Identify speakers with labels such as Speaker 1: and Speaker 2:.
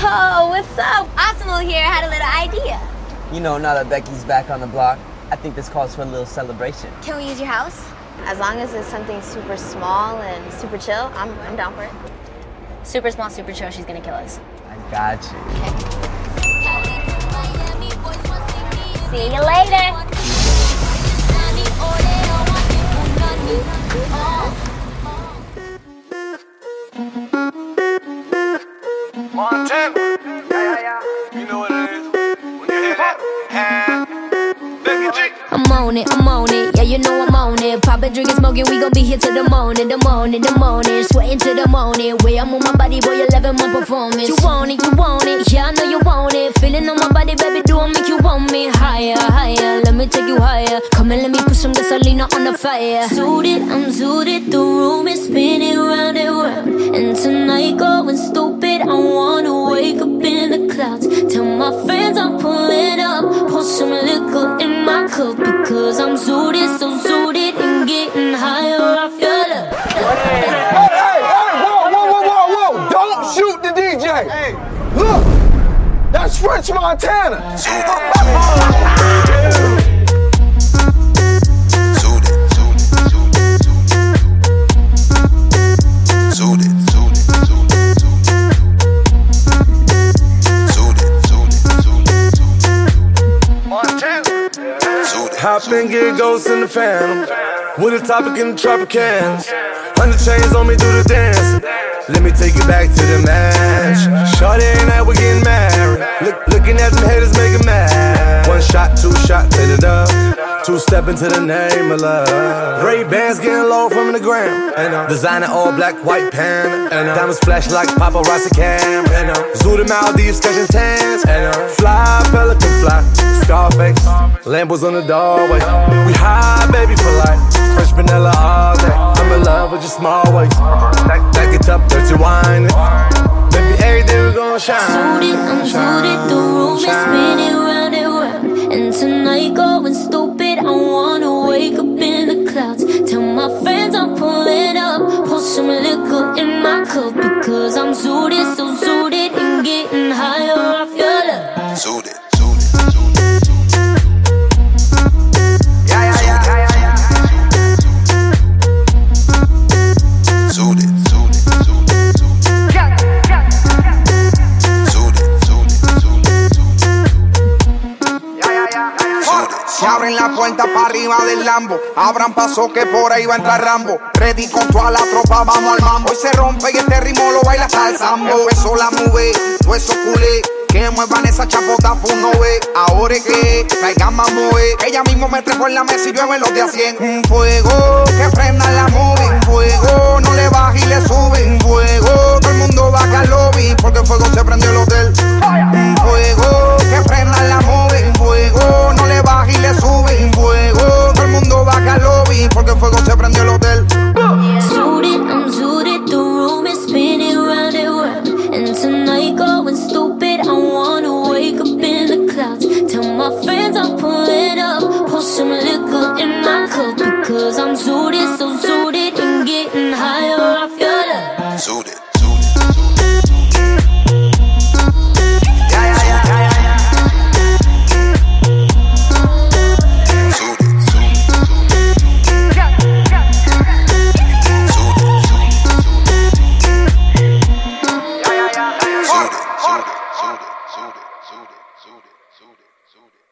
Speaker 1: Oh, what's up? Osmo here had a little idea.
Speaker 2: You know, now that Becky's back on the block, I think this calls for a little celebration.
Speaker 1: Can we use your house? As long as it's something super small and super chill, I'm, I'm down for it. Super small, super chill, she's gonna kill us.
Speaker 2: I got you.
Speaker 1: See you later.
Speaker 3: I'm on it, I'm on it, yeah, you know I'm on it. Poppin', drinkin', smoking, we gon' be here till the morning, the morning, the morning. Sweating till the morning. Way I move my body, boy, you loving my performance. You want it, you want it, yeah, I know you want it. Feeling on my body, baby, do I make you want me higher, higher? Let me take you higher. Come and let me put some gasolina on the fire. Zooted, I'm zooted, the room is spinning round and round. And tonight going stupid, up, pour some liquor in my cup because I'm zooted, so zooted and getting higher off your love.
Speaker 4: Hey, hey, hey, whoa, whoa, whoa, whoa, whoa. Don't shoot the DJ. Hey. Look, that's French Montana.
Speaker 5: And get ghosts in the phantom. With a topic in the Tropicans. Hundred chains on me, do the dance. Let me take you back to the match. Shorty ain't that we getting married. Look, looking at them haters, making mad. One shot, two shot, take it up. Two step into the name of love. Ray-Bans getting low from the gram. And uh, designer all black, white panda. And uh, diamonds flash like paparazzi cam. And uh, zoo the Maldives, catching tans. And uh, Lambos on the doorway. We high, baby, for life. Fresh vanilla all day. I'm in love with your small waist. Back, it up, dirty wine. Baby, everything we gon' shine.
Speaker 3: Zooted, I'm zooted, the room is spinning round and round. And tonight going stupid, I wanna wake up in the clouds. Tell my friends I'm pulling up, pour some liquor in my cup because I'm zooted,
Speaker 6: Se abren la puerta para arriba del Lambo. Abran paso que por ahí va a entrar Rambo. Ready con toda la tropa, vamos al mambo. Hoy se rompe y este ritmo lo baila hasta el sambo. Empezó la nube, todo eso culé. Que muevan esa chapota, pues no ve. Ahora es que traigan más moe. Ella mismo me trepó en la mesa y llueve los de a 100. Un fuego que prenda la movie. Un fuego no le baja y le sube. Un fuego,
Speaker 4: Suited, suited, suited, suited,